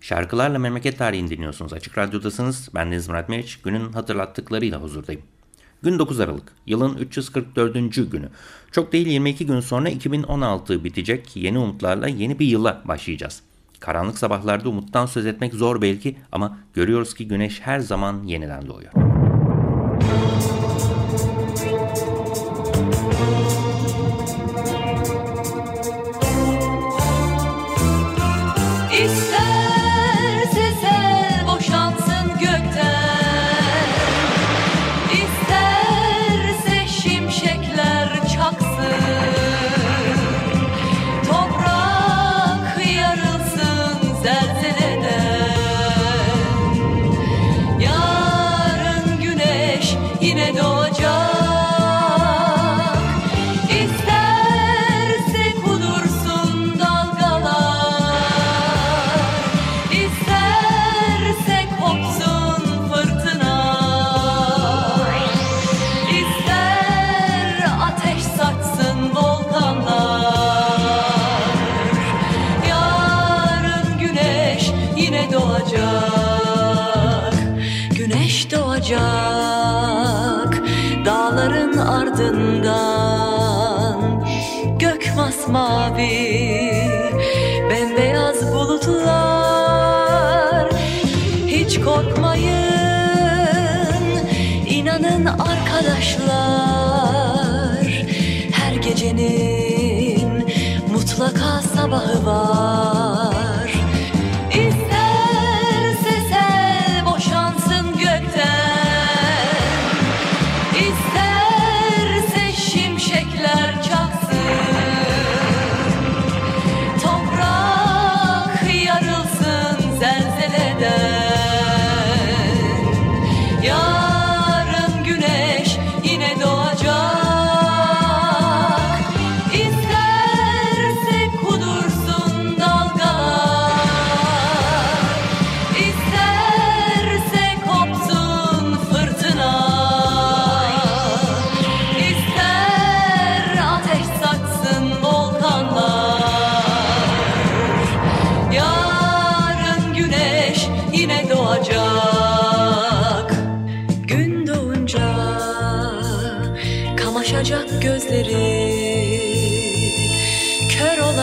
Şarkılarla memleket tarihini dinliyorsunuz. Açık Radyo'dasınız. Ben Deniz Murat Meriç. Günün hatırlattıklarıyla huzurdayım. Gün 9 Aralık. Yılın 344. günü. Çok değil 22 gün sonra 2016 bitecek. Yeni umutlarla yeni bir yıla başlayacağız. Karanlık sabahlarda umuttan söz etmek zor belki ama görüyoruz ki güneş her zaman yeniden doğuyor. Mutlaka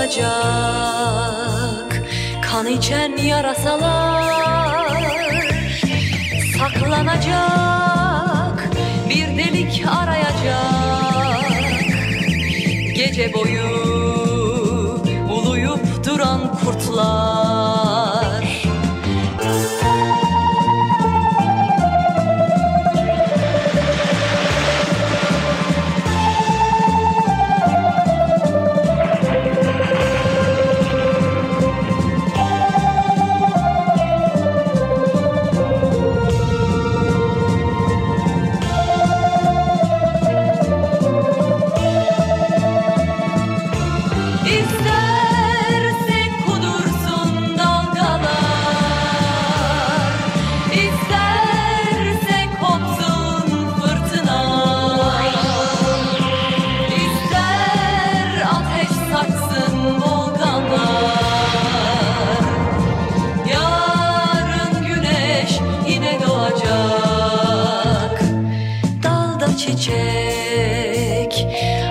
olacak. Kan içen yarasalar Saklanacak. Bir delik arayacak. Gece boyu Uluyup duran kurtlar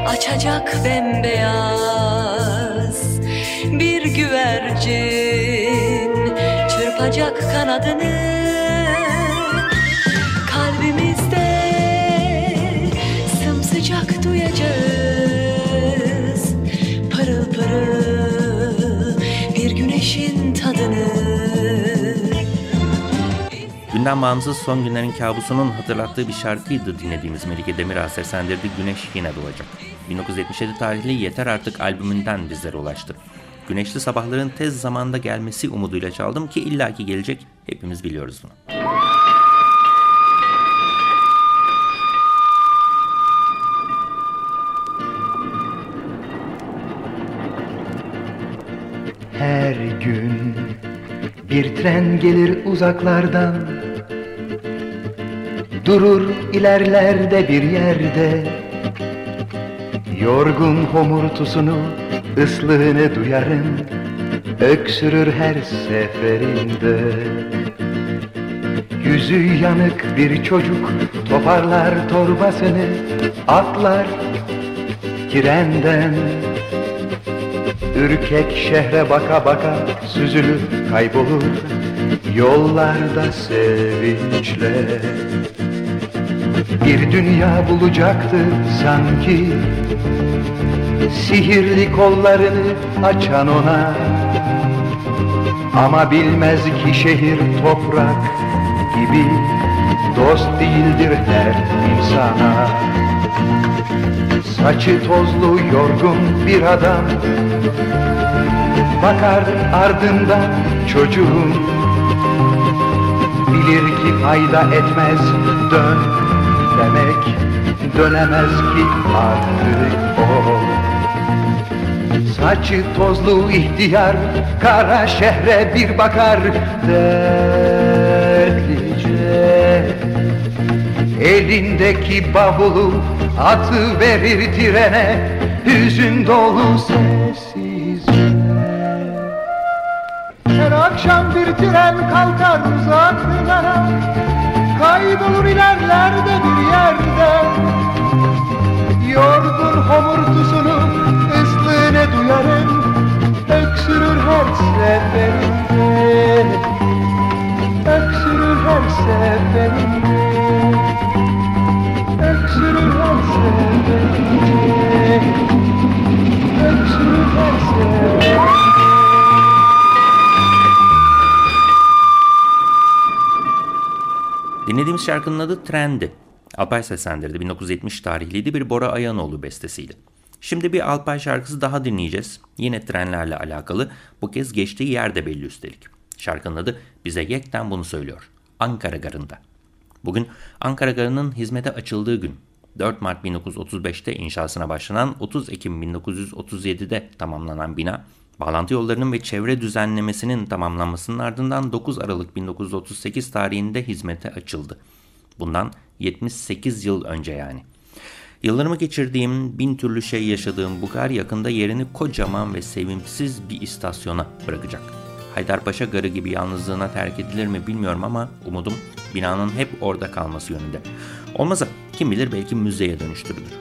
açacak bembeyaz bir güvercin çırpacak kanadını kalbimizde sımsıcak duyacağız pırıl pırıl bir güneşin tadını Günden bağımsız son günlerin kabusunun hatırlattığı bir şarkıydı dinlediğimiz Melike Demirağ seslendirdi Güneş Yine Doğacak. 1977 tarihli Yeter Artık albümünden bizlere ulaştı. Güneşli sabahların tez zamanda gelmesi umuduyla çaldım ki illaki gelecek Hepimiz biliyoruz bunu. Her gün bir tren gelir uzaklardan Durur ilerlerde bir yerde Yorgun homurtusunu ıslığını duyarım Öksürür her seferinde. Yüzü yanık bir çocuk toparlar torbasını Atlar trenden Ürkek şehre baka baka süzülür kaybolur Yollarda sevinçle Bir dünya bulacaktı sanki Sihirli kollarını açan ona. Ama bilmez ki şehir toprak gibi Dost değildir her insana. Saçı tozlu yorgun bir adam. Bakar ardından çocuğun. Bilir ki fayda etmez dön demek Dönemez ki artık o Saçı tozlu ihtiyar kara şehre bir bakar. Dertlice Elindeki bavulu atı verir trene Hüzün dolu sessizce. Her akşam bir tren kalkar uzaklara Kaybolur ilerlerde bir yerde. Yorgun homurtusunu duyarım Öksürür her seferinde Öksürür her seferinde Öksürür her seferinde Öksürür her seferinde Dinlediğimiz şarkının adı Trendi. Alpay seslendirdi. 1970 tarihliydi bir Bora Ayanoğlu bestesiydi. Şimdi bir Alpay şarkısı daha dinleyeceğiz. Yine trenlerle alakalı. Bu kez geçtiği yer de belli üstelik. Şarkının adı bize yekten bunu söylüyor. Ankara Garı'nda. Bugün Ankara Garı'nın hizmete açıldığı gün. 4 Mart 1935'te inşasına başlanan 30 Ekim 1937'de tamamlanan bina, bağlantı yollarının ve çevre düzenlemesinin tamamlanmasının ardından 9 Aralık 1938 tarihinde hizmete açıldı. Bundan 78 yıl önce yani. Yıllarımı geçirdiğim, bin türlü şey yaşadığım bu gar yakında yerini kocaman ve sevimsiz bir istasyona bırakacak. Haydarpaşa Garı gibi yalnızlığına terk edilir mi bilmiyorum ama umudum binanın hep orada kalması yönünde. Olmazsa kim bilir belki müzeye dönüştürülür.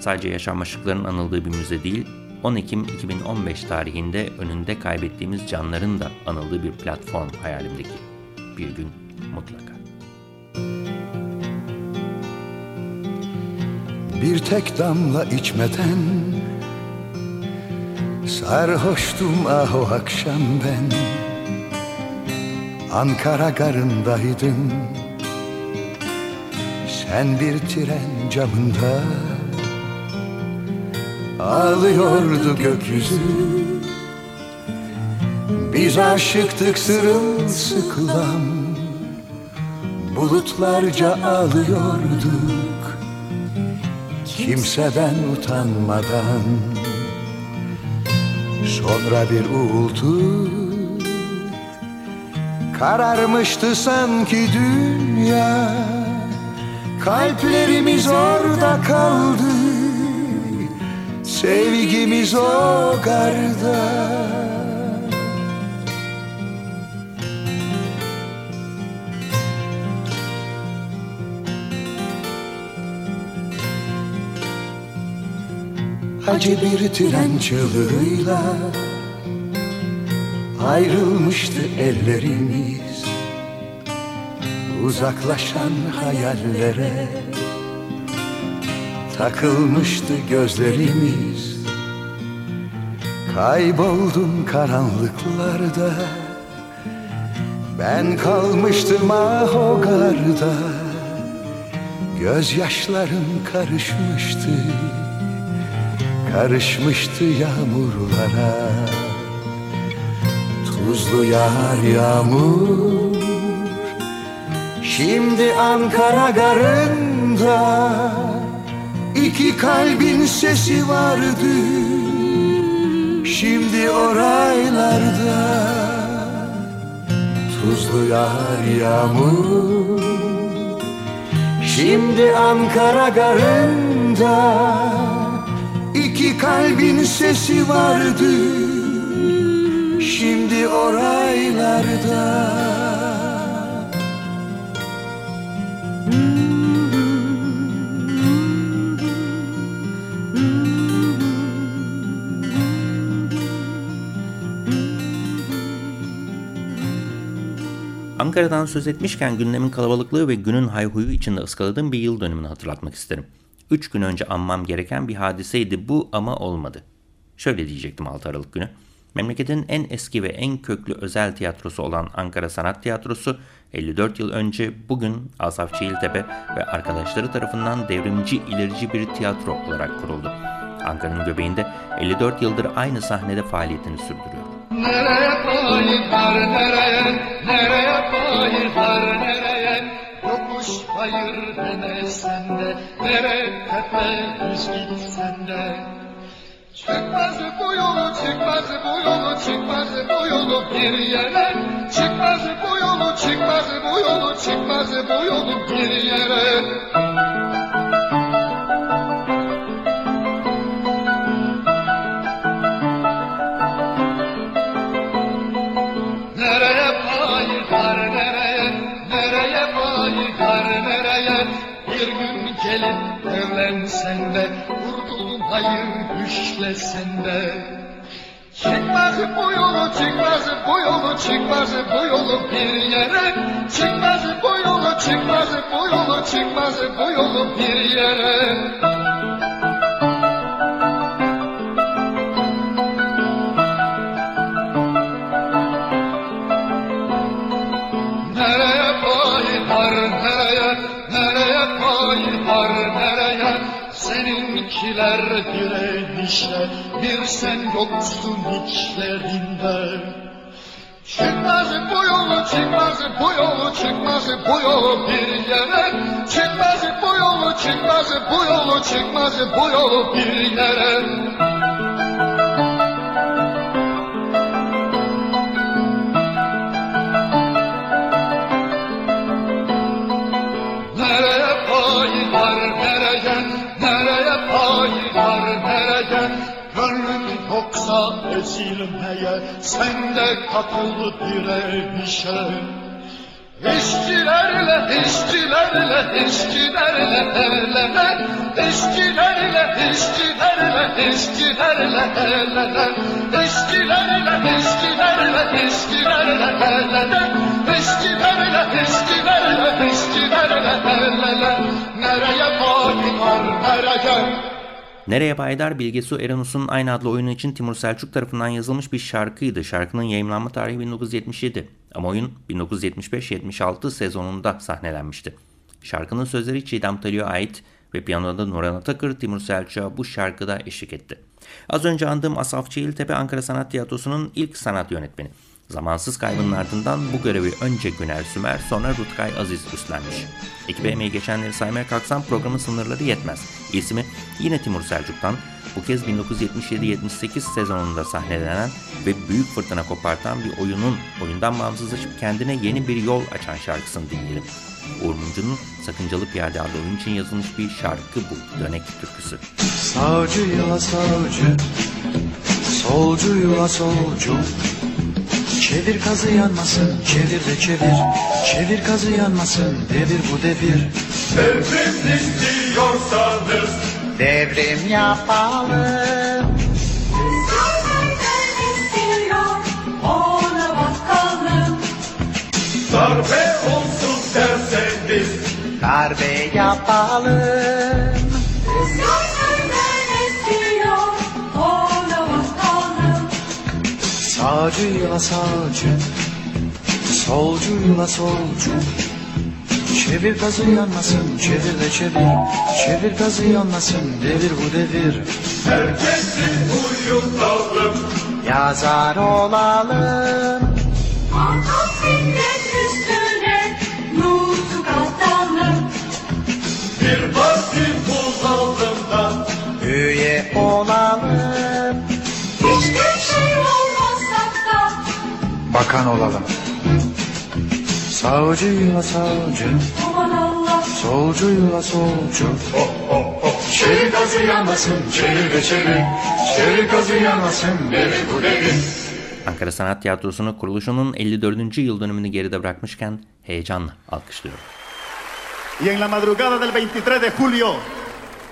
Sadece yaşanmışlıkların anıldığı bir müze değil, 10 Ekim 2015 tarihinde önünde kaybettiğimiz canların da anıldığı bir platform hayalimdeki. Bir gün mutlaka. Bir tek damla içmeden. Sarhoştum ah o akşam ben. Ankara garındaydım. Sen bir tren camında Ağlıyordu gökyüzü. Biz aşıktık sırılsıklam Bulutlarca ağlıyorduk Kimseden utanmadan Sonra bir uğultu Kararmıştı sanki dünya. Kalplerimiz orada kaldı. Sevgimiz o garda Acı bir tren çığlığıyla Ayrılmıştı ellerimiz. Uzaklaşan hayallere Takılmıştı gözlerimiz. Kayboldum karanlıklarda Ben kalmıştım ah o garda. Gözyaşlarım karışmıştı Karışmıştı yağmurlara. Tuzlu yağar yağmur. Şimdi Ankara garında iki kalbin sesi vardı. Şimdi oraylarda Tuzlu yağar yağmur. Şimdi Ankara garında iki kalbin sesi vardı Şimdi oraylarda Ankara'dan söz etmişken gündemin kalabalıklığı ve günün hayhuyu içinde ıskaladığım bir yıl dönümünü hatırlatmak isterim. Üç gün önce anmam gereken bir hadiseydi bu ama olmadı. Şöyle diyecektim 6 Aralık günü. Memleketin en eski ve en köklü özel tiyatrosu olan Ankara Sanat Tiyatrosu 54 yıl önce bugün Asaf Çiğiltepe ve arkadaşları tarafından devrimci ilerici bir tiyatro olarak kuruldu. Ankara'nın göbeğinde 54 yıldır aynı sahnede faaliyetini sürdürüyor. Nereye paylar nereye, nereye paylar nereye hayır demesen de, nere tepe düz gitsen de Çıkmaz bu yolu, çıkmaz bu yolu, çıkmaz bu yolu bir yere. Çıkmaz bu yolu, çıkmaz bu yolu, çıkmaz bu yolu bir yere gelip evlensen de, kurtuldum hayır düşlesen de. Çıkmaz bu yolu, çıkmaz bu yolu, çıkmaz bu yolu bir yere. Çıkmaz bu yolu, çıkmaz bu yolu, çıkmaz bu yolu bir yere Seninkiler direnişe, bir sen yoksun içlerinde Çıkmaz bu yolu, çıkmaz bu yolu, çıkmaz bu yolu bir yere. Çıkmaz bu yolu, çıkmaz bu yolu, çıkmaz bu yolu bir yere ezilmeye, sen de katıl direnişe. İşçilerle, işçilerle, işçilerle evlenen İşçilerle, işçilerle, işçilerle evlenen İşçilerle, işçilerle, işçilerle evlenen İşçilerle, işçilerle, işçilerle evlenen. Nereye paylar, nereye Nereye Baydar Bilgesu Eranus'un aynı adlı oyunu için Timur Selçuk tarafından yazılmış bir şarkıydı. Şarkının yayınlanma tarihi 1977 ama oyun 1975-76 sezonunda sahnelenmişti. Şarkının sözleri Çiğdem Talio'ya ait ve piyanoda Nurhan Atakır Timur Selçuk'a bu şarkıda eşlik etti. Az önce andığım Asaf Çeğiltepe Ankara Sanat Tiyatrosu'nun ilk sanat yönetmeni. Zamansız kaybının ardından bu görevi önce Güner Sümer sonra Rutkay Aziz üstlenmiş. Ekibe emeği geçenleri saymaya kalksam programın sınırları yetmez. İsmi yine Timur Selçuk'tan bu kez 1977-78 sezonunda sahnelenen ve büyük fırtına kopartan bir oyunun oyundan bağımsızlaşıp kendine yeni bir yol açan şarkısını dinleyelim. Uğur Mumcu'nun Sakıncalı Piyade adlı oyun için yazılmış bir şarkı bu dönek türküsü. Sağcıyla sağcı Solcuyla solcu Çevir kazı yanmasın Çevir de çevir. Çevir kazı yanmasın Devir bu devir. Devrim istiyorsanız Devrim yapalım. Darbe olsun derseniz. Darbe yapalım Sağcıyla sağcı Solcuyla solcu. Çevir gazı yanmasın Çevir de çevir. Çevir gazı yanmasın Devir bu devir. Herkesi uyutalım Yazar olalım bakan olalım. Savcıyla savcı, solcuyla solcu. Çevir gazı yanmasın, çevir de çevir, çevir gazı yanmasın, devir bu devir. Ankara Sanat Tiyatrosu'nu kuruluşunun 54. yıl dönümünü geride bırakmışken heyecanla alkışlıyorum. Y en la madrugada del 23 de julio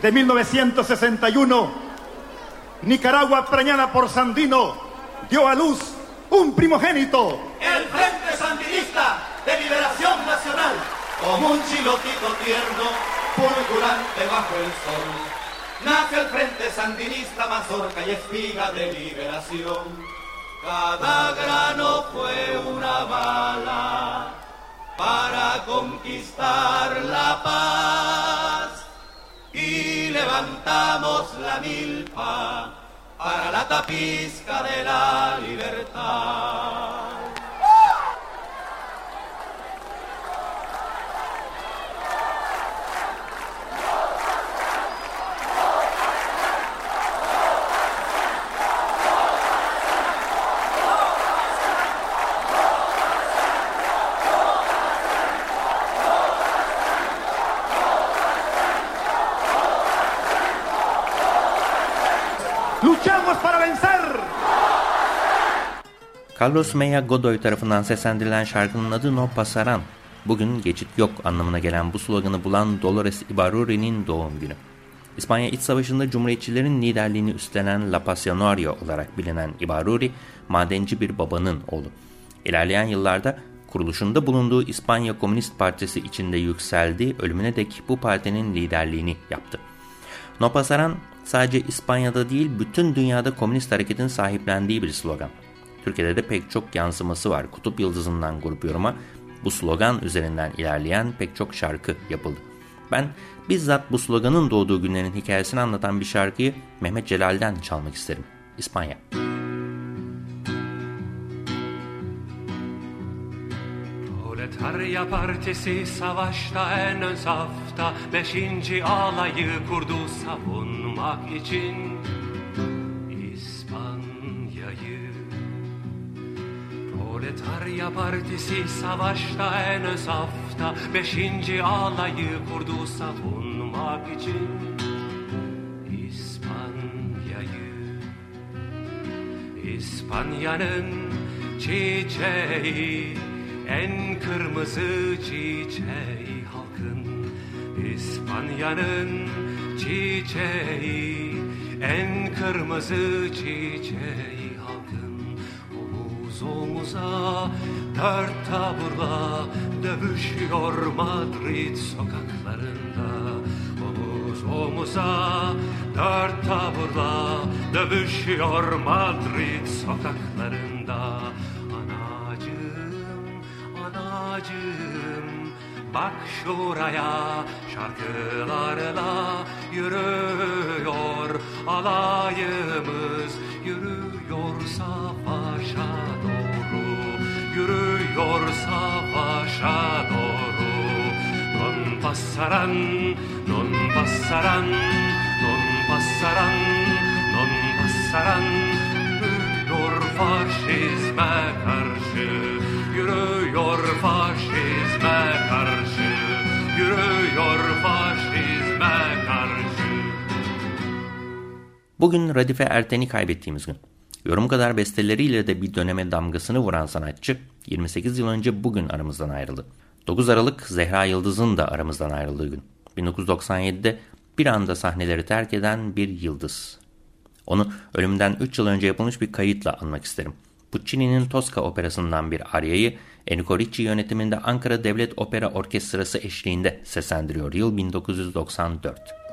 de 1961, Nicaragua, preñada por Sandino, dio a luz un primogénito. El Frente Sandinista de Liberación Nacional, como un chilotito tierno, fulgurante bajo el sol. Nace el Frente Sandinista, mazorca y espiga de liberación. Cada grano fue una bala para conquistar la paz y levantamos la milpa para la tapizca de la libertad. Carlos Meya Godoy tarafından seslendirilen şarkının adı No Pasaran. Bugün geçit yok anlamına gelen bu sloganı bulan Dolores Ibarruri'nin doğum günü. İspanya İç Savaşı'nda Cumhuriyetçilerin liderliğini üstlenen La Pasionaria olarak bilinen Ibarruri, madenci bir babanın oğlu. İlerleyen yıllarda kuruluşunda bulunduğu İspanya Komünist Partisi içinde yükseldi, ölümüne dek bu partinin liderliğini yaptı. No Pasaran sadece İspanya'da değil bütün dünyada komünist hareketin sahiplendiği bir slogan. Türkiye'de de pek çok yansıması var. Kutup Yıldızı'ndan grup yoruma bu slogan üzerinden ilerleyen pek çok şarkı yapıldı. Ben bizzat bu sloganın doğduğu günlerin hikayesini anlatan bir şarkıyı Mehmet Celal'den çalmak isterim. İspanya. Proletarya Partisi savaşta en ön safta Beşinci alayı kurdu savunmak için Proletarya Partisi savaşta en ön safta Beşinci alayı kurdu savunmak için İspanya'yı. İspanya'nın çiçeği en kırmızı çiçeği halkın. İspanya'nın çiçeği En kırmızı çiçeği Omuza dört taburla Dövüşüyor Madrid sokaklarında. Omuz omuza dört taburla Dövüşüyor Madrid sokaklarında. Anacığım Bak şuraya şarkılarla yürüyor alayımız Yürüyor passaran, non passaran, non passaran, non passaran Yürüyor faşizme karşı Yürüyor faşizme karşı Yürüyor faşizme karşı Bugün Radife Erten'i kaybettiğimiz gün. Yorum kadar besteleriyle de bir döneme damgasını vuran sanatçı 28 yıl önce bugün aramızdan ayrıldı. 9 Aralık Zehra Yıldız'ın da aramızdan ayrıldığı gün. 1997'de bir anda sahneleri terk eden bir yıldız. Onu ölümden 3 yıl önce yapılmış bir kayıtla anmak isterim. Puccini'nin Tosca operasından bir aryayı Enrico Ricci yönetiminde Ankara Devlet Opera Orkestrası eşliğinde seslendiriyor. Yıl 1994.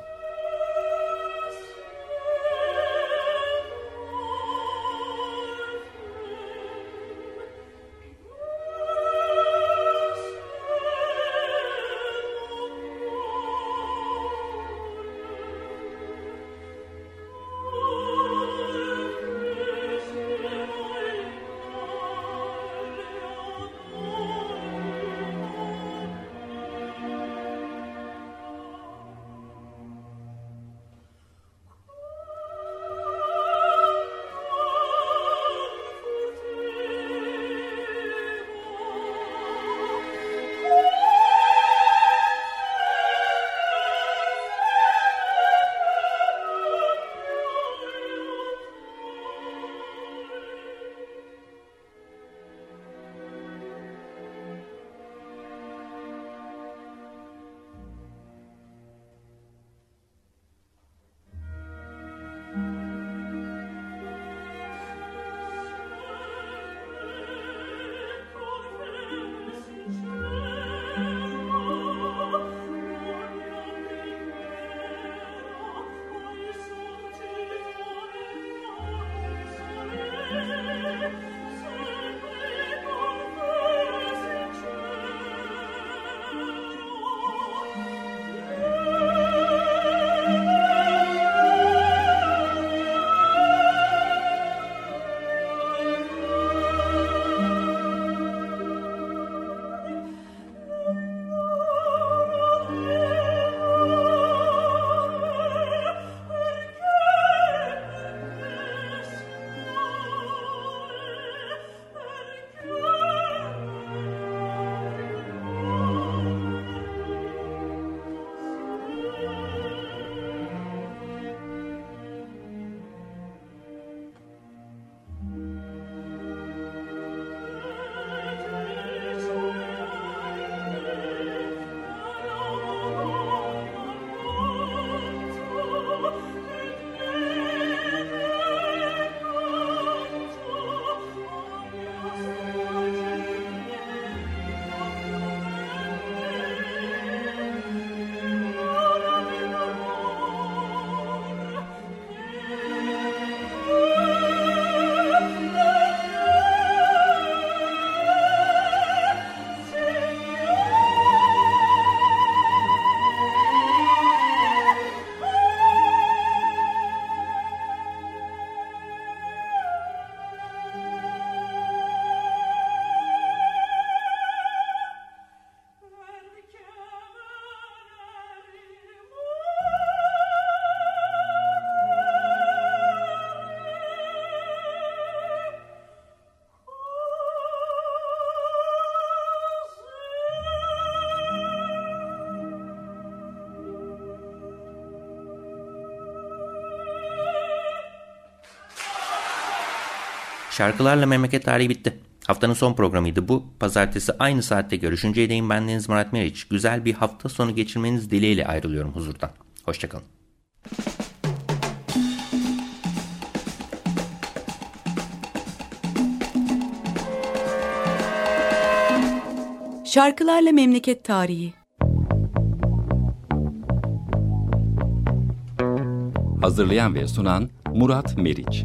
Şarkılarla memleket tarihi bitti. Haftanın son programıydı bu. Pazartesi aynı saatte görüşünceye değin ben Deniz Murat Meriç. Güzel bir hafta sonu geçirmeniz dileğiyle ayrılıyorum huzurdan. Hoşçakalın. Şarkılarla Memleket Tarihi Hazırlayan ve sunan Murat Meriç